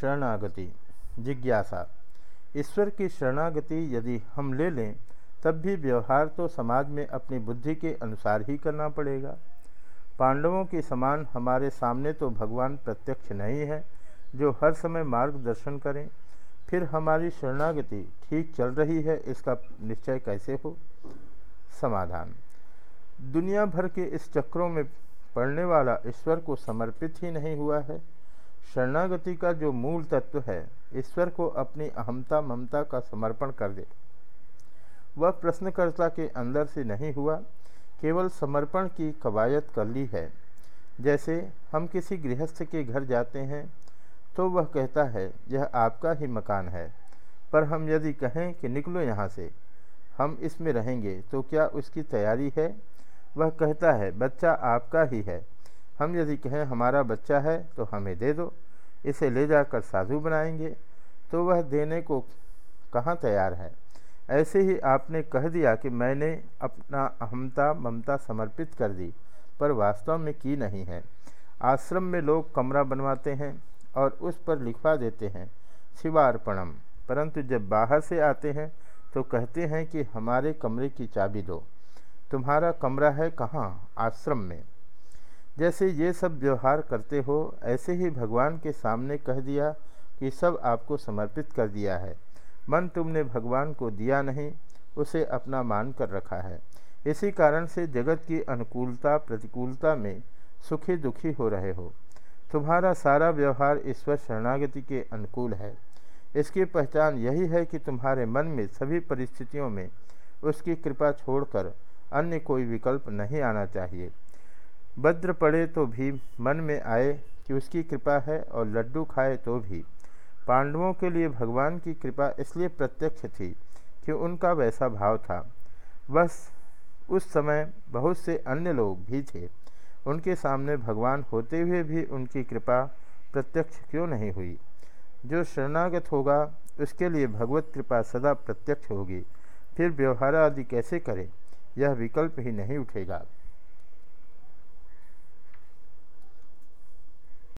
शरणागति। जिज्ञासा। ईश्वर की शरणागति यदि हम ले लें, तब भी व्यवहार तो समाज में अपनी बुद्धि के अनुसार ही करना पड़ेगा। पांडवों के समान हमारे सामने तो भगवान प्रत्यक्ष नहीं है, जो हर समय मार्गदर्शन करें। फिर हमारी शरणागति ठीक चल रही है, इसका निश्चय कैसे हो? समाधान। दुनिया भर के इस चक्रों में पढ़ने वाला ईश्वर को समर्पित ही नहीं हुआ है। शरणागति का जो मूल तत्व है, ईश्वर को अपनी अहमता ममता का समर्पण कर दे। वह प्रश्नकर्ता के अंदर से नहीं हुआ, केवल समर्पण की कवायद कर ली है। जैसे हम किसी गृहस्थ के घर जाते हैं तो वह कहता है, यह आपका ही मकान है। पर हम यदि कहें कि निकलो यहाँ से, हम इसमें रहेंगे तो क्या उसकी तैयारी है? वह कहता है, बच्चा आपका ही है। हम यदि कहें हमारा बच्चा है तो हमें दे दो। इसे ले जाकर साधु बनाएँगे। तो वह देने को कहाँ तैयार है? ऐसे ही आपने कह दिया कि मैंने अपना अहमता ममता समर्पित कर दी, पर वास्तव में की नहीं है। आश्रम में लोग कमरा बनवाते हैं और उस पर लिखवा देते हैं, शिवार्पणम। परंतु जब बाहर से आते हैं तो कहते हैं कि हमारे कमरे की चाबी दो। तुम्हारा कमरा है कहाँ? आश्रम में। जैसे ये सब व्यवहार करते हो, ऐसे ही भगवान के सामने कह दिया कि सब आपको समर्पित कर दिया है। मन तुमने भगवान को दिया नहीं, उसे अपना मान कर रखा है। इसी कारण से जगत की अनुकूलता, प्रतिकूलता में सुखी दुखी हो रहे हो। तुम्हारा सारा व्यवहार ईश्वर शरणागति के अनुकूल है। इसकी पहचान यही है कि तुम्हारे मन में सभी परिस्थितियों में उसकी कृपा छोड़कर अन्य कोई विकल्प नहीं आना चाहिए। भद्र पड़े तो भी, मन में आए कि उसकी कृपा है और लड्डू खाए तो भी। पांडवों के लिए भगवान की कृपा इसलिए प्रत्यक्ष थी कि उनका वैसा भाव था। बस उस समय बहुत से अन्य लोग भी थे। उनके सामने भगवान होते हुए भी उनकी कृपा प्रत्यक्ष क्यों नहीं हुई? जो शरणागत होगा, उसके लिए भगवत कृपा सदा प्रत्यक्ष होगी। फिर व्यवहार आदि कैसे करें? यह विकल्प ही नहीं उठेगा।